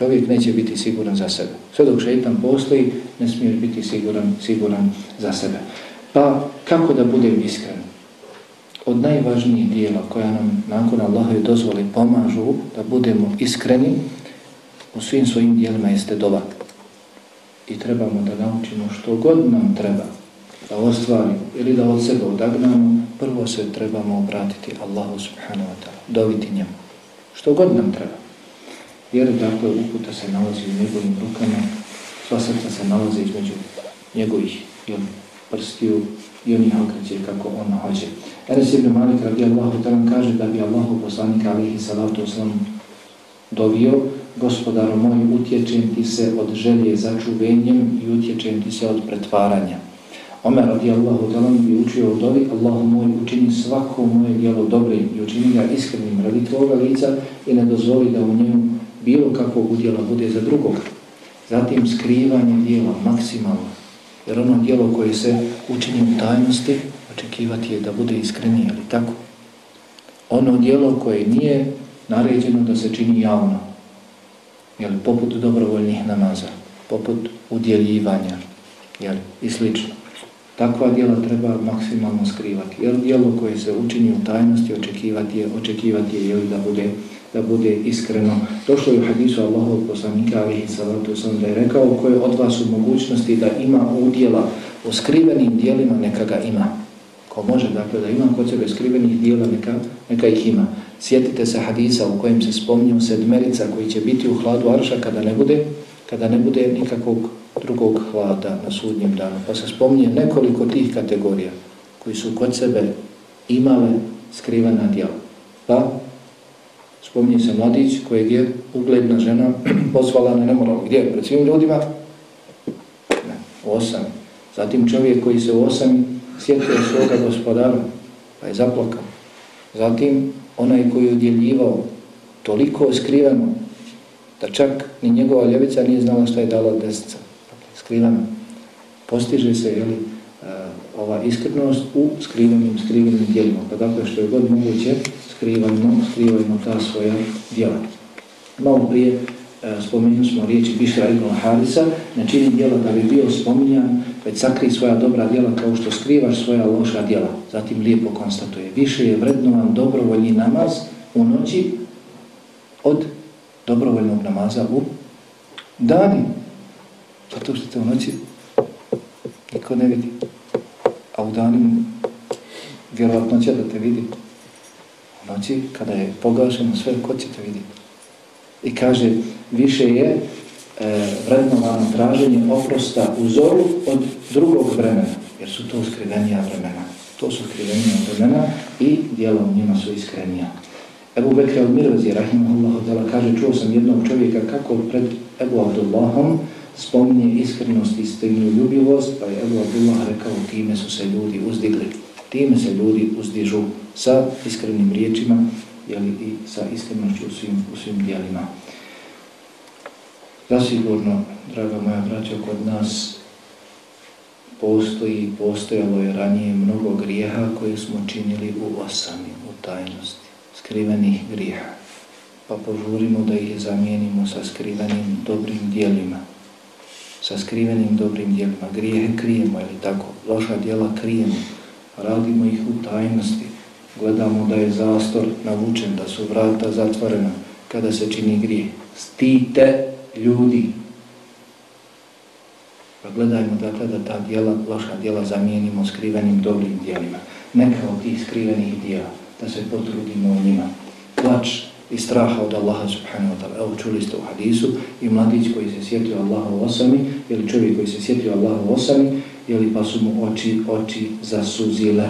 Čovjek neće biti siguran za sebe. Sve dok šeitan postoji, ne smiješ biti siguran, siguran za sebe. Pa kako da budem iskren? Od najvažnijih dijela koja nam nakon Allaha i dozvoli pomažu da budemo iskreni u svim svojim dijelima jeste dova. I trebamo da naučimo što god nam treba da ostvarimo ili da od sebe odagnamo, prvo se trebamo obratiti Allahu subhanahu wa ta'ala, doviti njemu. Što god nam treba. Jer dakle uputa se nalazi u njegovim rukama, sva srca se nalazi između njegovih jel, prstiju i onih okreće kako on hoće. Enes ibn Malik radi Allahu talan kaže da bi Allahu poslanik alihi salatu oslam dovio gospodaro moj utječem ti se od želje za čuvenjem i utječem ti se od pretvaranja. Omer radijallahu talan bi učio od ovi, Allahu moj učini svako moje djelo dobrim i učini ga iskrenim radi tvoga lica i ne dozvoli da u njemu bilo kakvog udjela bude za drugog. Zatim skrivanje dijela maksimalno, jer ono dijelo koje se učini u tajnosti, očekivati je da bude iskrenije, ali tako? Ono dijelo koje nije naređeno da se čini javno, jel, poput dobrovoljnih namaza, poput udjeljivanja, jel, i slično. Takva dijela treba maksimalno skrivati. Jer dijelo koje se učini u tajnosti očekivati je, očekivati je jel, da, bude, da bude iskreno. Došlo je u hadisu Allahovog poslanika alihi salatu sam da je rekao ko je od vas u mogućnosti da ima udjela u skrivenim dijelima, neka ga ima. Ko može dakle da ima kod sebe skrivenih dijela, neka, neka ih ima. Sjetite se hadisa u kojem se spominju sedmerica koji će biti u hladu arša kada ne bude, kada ne bude nikakvog drugog hlada na sudnjem danu. Pa se spominje nekoliko tih kategorija koji su kod sebe imale skrivena djela. Pa spominje se mladić kojeg je ugledna žena pozvala na nemoral. Gdje? Pred svim ljudima? Ne, u osam. Zatim čovjek koji se u osam sjetio svoga gospodara pa je zaplakao. Zatim onaj koji je udjeljivao toliko skriveno da čak ni njegova ljevica nije znala što je dala desnica dakle, Skriveno. Postiže se jeli, Eh, ova iskrenost u skrivenim, skrivenim dijelima. Pa dakle, što je god moguće, skrivajmo, skrivajmo ta svoja dijela. Malo prije eh, spomenuli smo riječi Bišra ibn Harisa, ne čini dijela da bi bio spominjan, već sakri svoja dobra dijela kao što skrivaš svoja loša dijela. Zatim lijepo konstatuje, više je vrednovan dobrovoljni namaz u noći od dobrovoljnog namaza u dani. Zato što te u noći niko ne vidi. A u danima vjerovatno će da te vidi. U noći kada je pogašeno sve, ko će te vidjeti? I kaže, više je e, vrednovano traženje oprosta u zoru od drugog vremena. Jer su to skrivenija vremena. To su skrivenija vremena i dijelom njima su iskrenija. Ebu Bekra od Mirvazi, rahimahullahu ta'ala, kaže, čuo sam jednog čovjeka kako pred Ebu Abdullahom spominje iskrenost i istinu ljubivost, pa je Ebu Abdullah rekao time su se ljudi uzdigli. Time se ljudi uzdižu sa iskrenim riječima jeli, i sa iskrenošću u svim, u svim dijelima. Zasigurno, draga moja braća, kod nas postoji, postojalo je ranije mnogo grijeha koje smo činili u osami, u tajnosti, skrivenih grijeha. Pa požurimo da ih zamijenimo sa skrivenim dobrim dijelima. Sa skrivenim dobrim dijelima. Grijehe krijemo, ili tako, loša dijela krijemo. Radimo ih u tajnosti. Gledamo da je zastor navučen, da su vrata zatvorena kada se čini grije. Stite ljudi, Pa gledajmo dakle da ta dijela, loša dijela zamijenimo skrivenim dobrim dijelima. Neka od tih skrivenih dijela, da se potrudimo u njima. Plač i straha od Allaha subhanahu wa ta'ala. Evo čuli ste u hadisu i mladić koji se sjetio Allaha u osami, ili čovjek koji se sjetio Allaha u osami, ili pa su mu oči, oči zasuzile.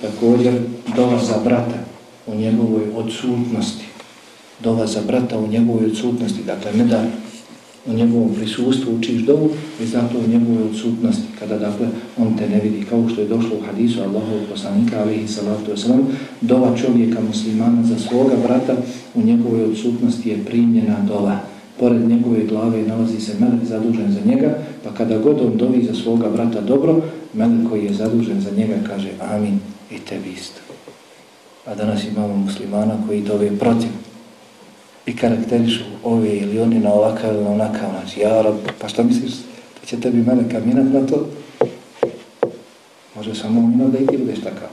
Također, dova za brata u njegovoj odsutnosti. Dova za brata u njegovoj odsutnosti. Dakle, ne da u njegovom prisustvu učiš dovu i zato u njegovoj odsutnosti, kada dakle on te ne vidi, kao što je došlo u hadisu Allahovog poslanika, alihi salatu wasalam, dova čovjeka muslimana za svoga brata u njegovoj odsutnosti je primljena dova. Pored njegove glave nalazi se melek zadužen za njega, pa kada god on dovi za svoga brata dobro, melek koji je zadužen za njega kaže amin i tebi isto. A danas imamo muslimana koji dove protiv i karakterišu ove ili oni na ovakav ili onakav način. Ja, rab, pa što misliš da će tebi mene kaminat na to? Može samo minut da i ti budeš takav.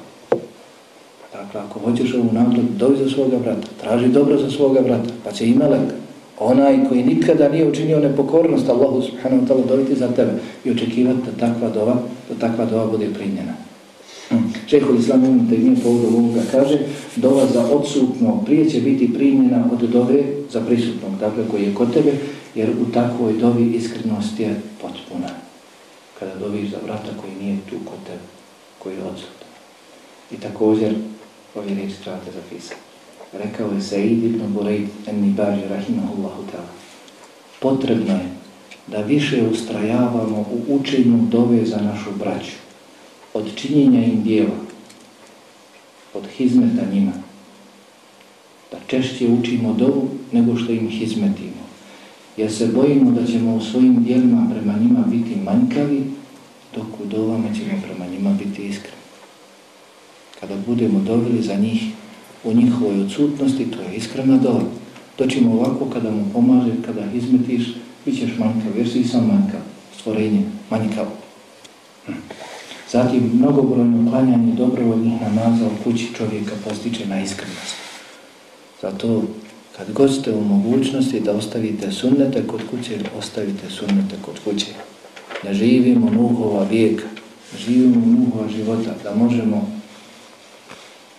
Dakle, ako hoćeš ovu nagradu, dovi za svoga brata, traži dobro za svoga brata, pa će i melek, onaj koji nikada nije učinio nepokornost Allahu subhanahu wa ta'la dobiti za tebe i očekivati da takva dova, da takva dova bude primljena. Šehol Islam Ibn Taymiyyah povodom ovoga kaže dova za odsutno prije će biti primjena od dove za prisutnog, dakle koji je kod tebe, jer u takvoj dovi iskrenost je potpuna. Kada doviš za vrata koji nije tu kod tebe, koji je odsutan. I također, ovi reči trebate zapisati. Rekao je Said ibn Bureid en-Nibaži rahimahullahu ta'ala. Potrebno je da više ustrajavamo u učenju dove za našu braću od činjenja im dijela, od hizmeta njima, da češće učimo dovu nego što im hizmetimo. Jer se bojimo da ćemo u svojim dijelima prema njima biti manjkavi, dok u dovama ćemo prema njima biti iskreni. Kada budemo dovili za njih u njihovoj odsutnosti, to je iskrena dova. To ćemo ovako kada mu pomaže, kada izmetiš, bit ćeš manjkav, jer si sam manjkav, stvorenje, manjkav. Hm. Zatim, mnogobrojno klanjanje dobrovoljnih namaza u kući čovjeka postiče na iskrenost. Zato, kad god ste u mogućnosti da ostavite sunnete kod kuće, ostavite sunnete kod kuće. Da živimo nuhova vijeka, živimo nuhova života, da možemo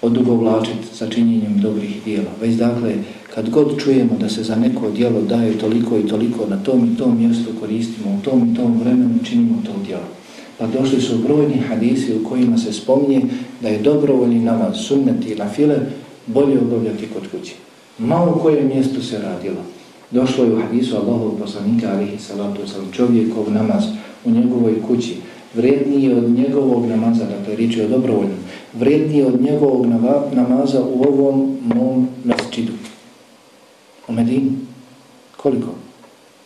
odugovlačiti sa činjenjem dobrih dijela. Već dakle, kad god čujemo da se za neko dijelo daje toliko i toliko na tom i tom mjestu koristimo, u tom i tom vremenu činimo to dijelo. Pa došli su brojni hadisi u kojima se spominje da je dobrovoljni namaz, sunnet i file bolje obavljati kod kući. Malo u kojem mjestu se radilo. Došlo je u hadisu Allahov poslanika alihi salatu sam čovjekov namaz u njegovoj kući vrijedniji od njegovog namaza, dakle riječ je o dobrovoljnom, vrijedniji od njegovog namaza u ovom mom mesčidu. U Medini. Koliko?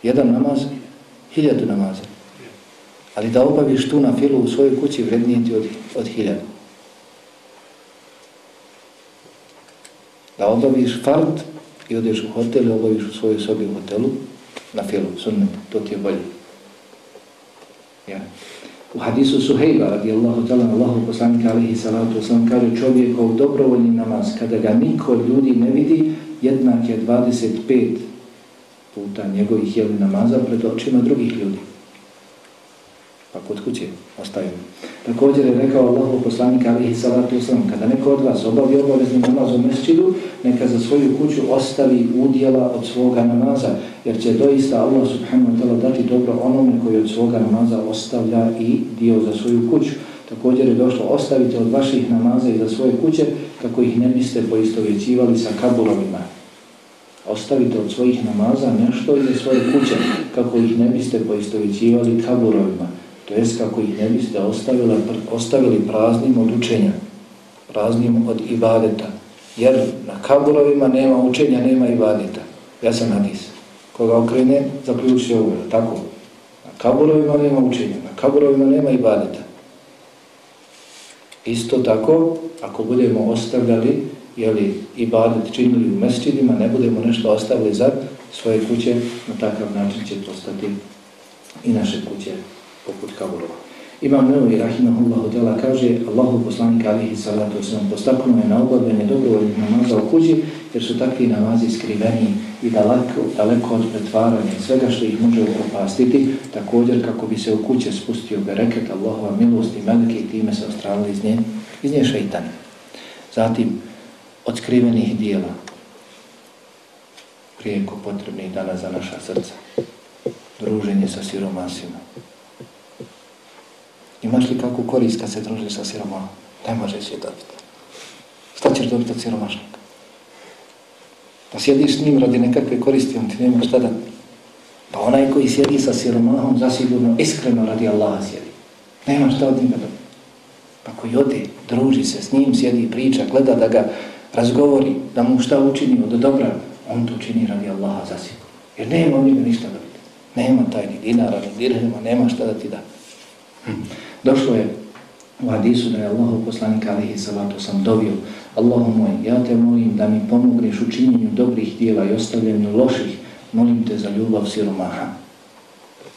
Jedan namaz, hiljadu namaza. Ali da obaviš tu na filu u svojoj kući vrednije ti od, od hiljada. Da obaviš fart i odeš u hotel i obaviš u svojoj sobi u hotelu na filu, sunnet, to ti je bolje. Ja. U hadisu Suhejba, radijallahu ta'ala, Allahu poslanika alihi salatu wasalam, kaže čovjekov dobrovoljni namaz, kada ga niko ljudi ne vidi, jednak je 25 puta njegovih jeli namaza pred očima drugih ljudi pa kod kuće ostavimo. Također je rekao Allah poslanik alihi salatu islam, kada neko od vas obavi obavezni namaz u mesčidu, neka za svoju kuću ostavi udjela od svoga namaza, jer će doista Allah subhanahu wa ta'ala dati dobro onome koji od svoga namaza ostavlja i dio za svoju kuću. Također je došlo, ostavite od vaših namaza i za svoje kuće, kako ih ne biste poistovjećivali sa kaburovima. Ostavite od svojih namaza nešto iz svoje kuće, kako ih ne biste poistovjećivali kaburovima, to jest kako ih ne biste ostavili, ostavili praznim od učenja, praznim od ibadeta. Jer na kaburovima nema učenja, nema ibadeta. Ja sam hadis. Koga okrene, zaključi ovo, tako. Na kaburovima nema učenja, na kaburovima nema ibadeta. Isto tako, ako budemo ostavljali jeli, ibadet činili u mesčidima, ne budemo nešto ostavili za svoje kuće, na takav način će postati i naše kuće poput kaburova. Imam Nevi Rahimahullahu Tela kaže Allahu poslanik alihi salatu wasalam postaknuo je na obavljanje dobrovoljnih namaza u kući jer su takvi namazi skriveni i daleko, daleko od pretvaranja i svega što ih može opastiti također kako bi se u kuće spustio bereket Allahova milost i melike i time se ostravili iz nje, iz nje šeitan. Zatim od skrivenih dijela prijeko potrebnih dana za naša srca druženje sa siromasima Imaš li kakvu korist kad se družiš sa siromahom? Ne možeš je dobiti. Šta ćeš dobiti od siromašnika? Da sjediš s njim radi nekakve koristi, on ti nema šta da... Pa onaj koji sjedi sa siromahom, zasigurno, iskreno radi Allaha sjedi. Nema šta od njega dobiti. Pa koji ode, druži se s njim, sjedi, priča, gleda da ga razgovori, da mu šta učini od dobra, on to čini radi Allaha zasigurno. Jer nema od njega ništa dobiti. Nema taj ni dinara, ni dirhema, nema šta da ti da. Hm. Došlo je u hadisu da je Allah poslanik alihi salatu sam dovio Allahu moj, ja te molim da mi pomogneš u činjenju dobrih dijela i ostavljanju loših, molim te za ljubav siromaha.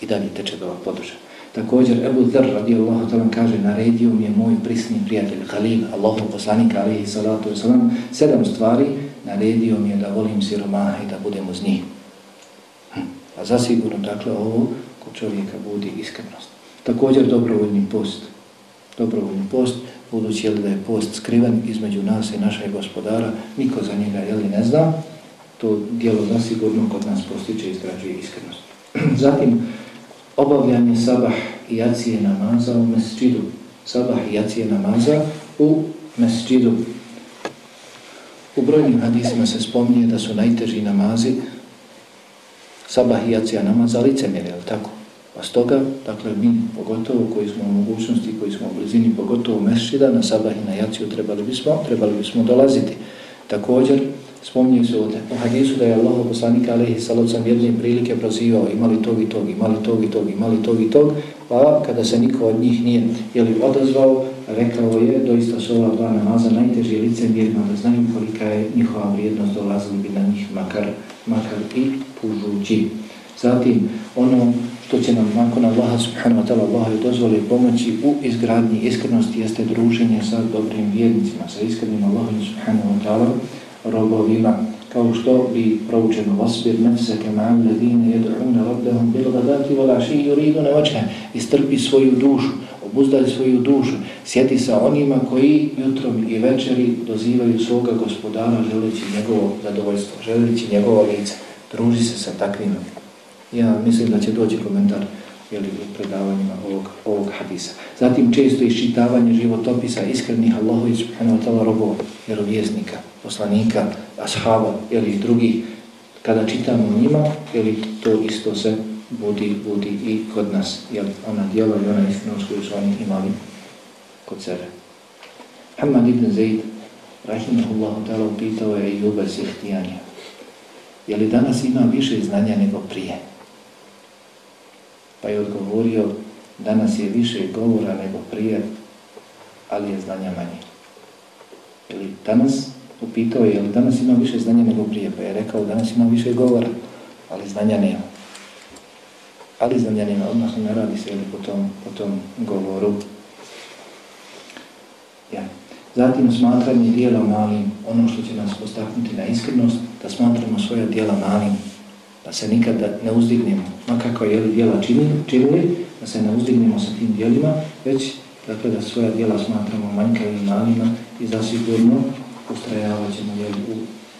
I dalje teče dova podrža. Također, Ebu Dhr radijallahu talan kaže, naredio mi je moj prisni prijatelj Halim, Allahu poslanik alihi salatu wasalam, sedam stvari, naredio mi je da volim siromaha i da budem uz njih. Hm. A zasigurno, dakle, ovo ko čovjeka budi iskrenost. Također dobrovoljni post. Dobrovoljni post, budući da je post skriven između nas i našeg gospodara, niko za njega jeli ne zna, to dijelo zasigurno kod nas postiče i izgrađuje iskrenost. Zatim, obavljanje sabah i jacije namaza u mesčidu. Sabah i jacije namaza u mesčidu. U brojnim hadisima se spominje da su najteži namazi sabah i jacija namaza licemjeri, je tako? Pa stoga, dakle, mi, pogotovo koji smo u mogućnosti, koji smo u blizini, pogotovo mešćida, na sabah i na jaciju trebali bismo, trebali bismo dolaziti. Također, spominje se ovdje u hadisu da je Allah poslanik alaihi salocam jedne prilike prozivao imali tog i tog, imali tog i tog, imali tog i tog, pa kada se niko od njih nije jeli, odazvao, rekao je doista su ova dva namaza najteži lice vjerima da znaju kolika je njihova vrijednost dolazili bi na njih makar, makar i pužući. Zatim, ono što će nam nakon Allaha subhanahu wa ta'ala Allaha dozvoli pomoći u izgradnji iskrenosti jeste druženje sa dobrim vjernicima, sa iskrenim Allahom subhanahu wa ta'ala robovima, kao što bi proučeno vasbir nefseke ma'am ladine jedu'una rabbehum bil gadati wal ši yuridu nevačne, istrpi svoju dušu, obuzdaj svoju dušu, sjeti sa onima koji jutrom i večeri dozivaju svoga gospodara želeći njegovo zadovoljstvo, želeći njegovo lice. Druži se sa takvim Ja mislim da će doći komentar jeli, u predavanjima ovog, ovog hadisa. Zatim često iščitavanje životopisa iskrenih Allahovi subhanahu wa ta'ala robova, vjerovjeznika, poslanika, ashaba ili drugih. Kada čitamo o njima, jeli, to isto se budi, budi i kod nas. Jeli, ona djela i ona iskrenost koju su oni imali kod sebe. Hamad ibn Zaid, rahimahullahu ta'ala, upitao je i uber. Je li danas ima više znanja nego prije? Pa je odgovorio, danas je više govora nego prije, ali je znanja manje. Ili danas upitao je, ali danas ima više znanja nego prije, pa je rekao, danas ima više govora, ali znanja nema. Ali znanja nema, odnosno ne radi se ili po tom, po tom govoru. Ja. Zatim smatranje dijela malim, ono što će nas postaknuti na iskrenost, da smatramo svoja dijela malim, da se nikada ne uzdignemo, ma kako je li dijela činili, činili, da se ne uzdignemo sa tim djelima, već dakle, da svoja djela smatramo manjkavim malima i zasigurno ustrajavat ćemo jeli, u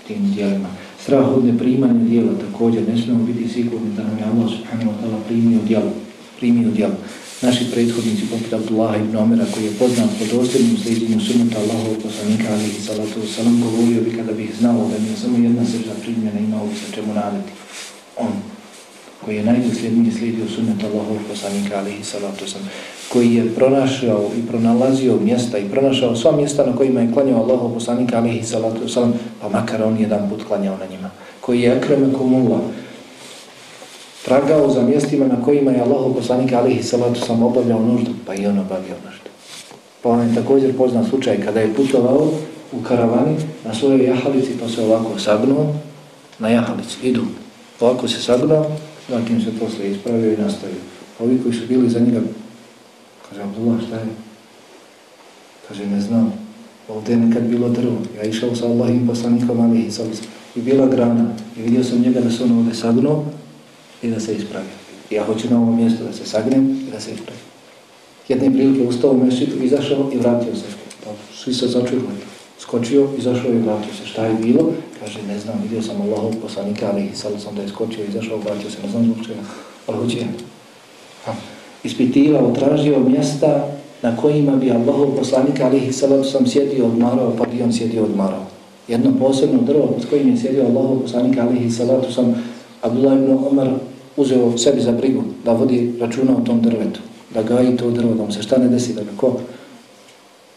tim djelima. Strah od neprimanja djela također, ne smemo biti sigurni da nam je Allah subhanahu wa ta'ala primio dijelo, primio dijelo. naši prethodnici poput Abdullah ibn Omera koji je poznat po dosljednom slijedjenju sunnata Allahovog poslanika alihi salatu wasalam govorio bi kada bih znao da mi je samo jedna srža primjena imao bi sa čemu nadati. On koji je najdosljedniji slijedio sunnet Allahov poslanika alihi salatu sam, koji je pronašao i pronalazio mjesta i pronašao sva mjesta na kojima je klanjao Allahov poslanika alihi salatu sam, pa makar on jedan put klanjao na njima koji je akremekumullah tragao za mjestima na kojima je Allahov poslanika alihi salatu sam obavljao nuždu, pa i on obavljao nuždu. Pa on je također poznat slučaj kada je putovao u karavani na svojoj jahalici, pa se ovako sagnuo na jahalici, idu. Ovako se sagnuo, zatim se posle ispravio i nastavio. Ovi koji su bili za njega, kaže Abdullah, šta je? Kaže, ne znam, ovdje je nekad bilo drvo, ja išao sa Allahim poslanikom alihi salatu i bila grana i vidio sam njega da se on ovdje sagnuo, i da se ispravi. Ja hoću na ovo mjesto da se sagnem i da se ispravi. Jedne prilike ustao u mješitu, izašao i vratio se. Pa svi se začuli. Skočio, izašao i vratio se. Šta je bilo? Kaže, ne znam, vidio sam Allahov poslanika, ali i sad sam da je skočio, izašao, vratio se. Ne znam zbog čega, ali hoće. Ispitivao, tražio mjesta na kojima bi Allahov poslanika, ali i sad sam sjedio, odmarao, pa bi on sjedio, odmarao. Jedno posebno drvo s kojim je sjedio Allahov poslanika, ali i salatu sam Abdullah ibn Omar uzeo sebi za brigu da vodi računa o tom drvetu, da gaji to drvo, da mu se šta ne desi, da ga ko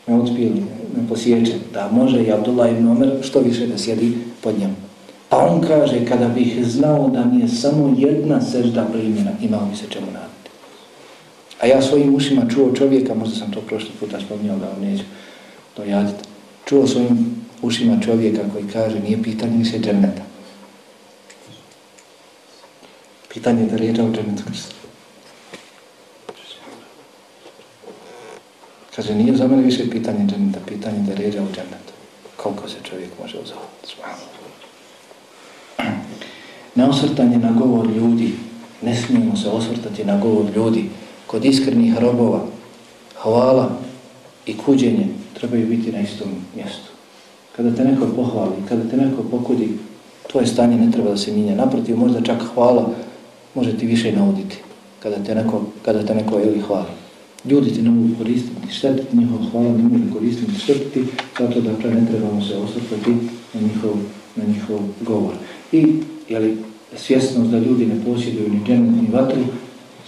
ne odspije posjećen, da može i Abdullah ibn Omer što više da sjedi pod njom. Pa on kaže, kada bih znao da mi je samo jedna sežda primjena, imao bi se čemu nadati. A ja svojim ušima čuo čovjeka, možda sam to prošli puta spomnio da vam neću dojaditi, čuo svojim ušima čovjeka koji kaže, nije pitanje više džerneta. Pitanje da rijeđa u džernetu Krista. Kaže, nije za mene više pitanje dženeta, pitanje da ređa u dženetu. Koliko se čovjek može uzavati? Ne Neosvrtanje na govor ljudi, ne smijemo se osvrtati na govor ljudi. Kod iskrenih robova, hvala i kuđenje trebaju biti na istom mjestu. Kada te neko pohvali, kada te neko pokudi, tvoje stanje ne treba da se minja. Naprotiv, možda čak hvala može ti više nauditi kada te neko, kada te neko ili hvali. Ljudi ti ne mogu koristiti, štetiti njihov hvala, ne mogu koristiti, štetiti, zato da dakle, ne trebamo se osvrtati na njihov, na njihov govor. I jeli, svjesnost da ljudi ne posjeduju ni džennet ni vatru,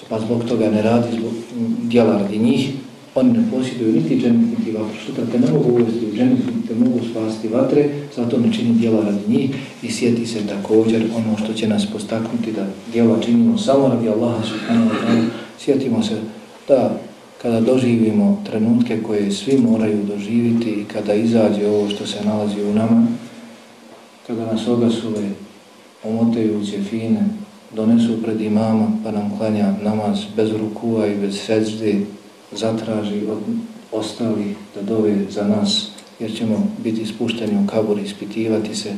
pa zbog toga ne radi zbog djela radi njih, oni ne posjeduju niti džennet niti vatru. Što te ne mogu uvesti u džennet, te mogu spasti vatre, zato ne čini djela radi njih i sjeti se također ono što će nas postaknuti da djela činimo samo radi Allaha subhanahu wa ta'ala. Sjetimo se da kada doživimo trenutke koje svi moraju doživiti i kada izađe ovo što se nalazi u nama, kada nas ogasule omotajuće fine, donesu pred imama pa nam klanja namaz bez rukua i bez seđde, zatraži od ostalih da dove za nas, jer ćemo biti spušteni u kabur i ispitivati se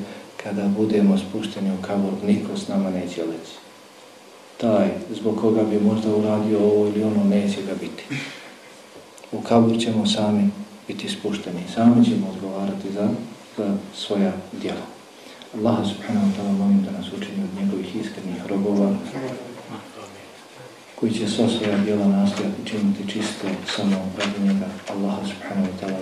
kada budemo spušteni u kabur, niko s nama neće leći. Taj, zbog koga bi možda uradio ovo ili ono, neće ga biti. U kabur ćemo sami biti spušteni, sami ćemo odgovarati za, za svoja djela. Allah subhanahu wa ta'ala molim da nas učini od njegovih iskrenih robova, koji će sva svoja djela nastojati činiti čisto samo radi njega, Allah subhanahu wa ta'ala,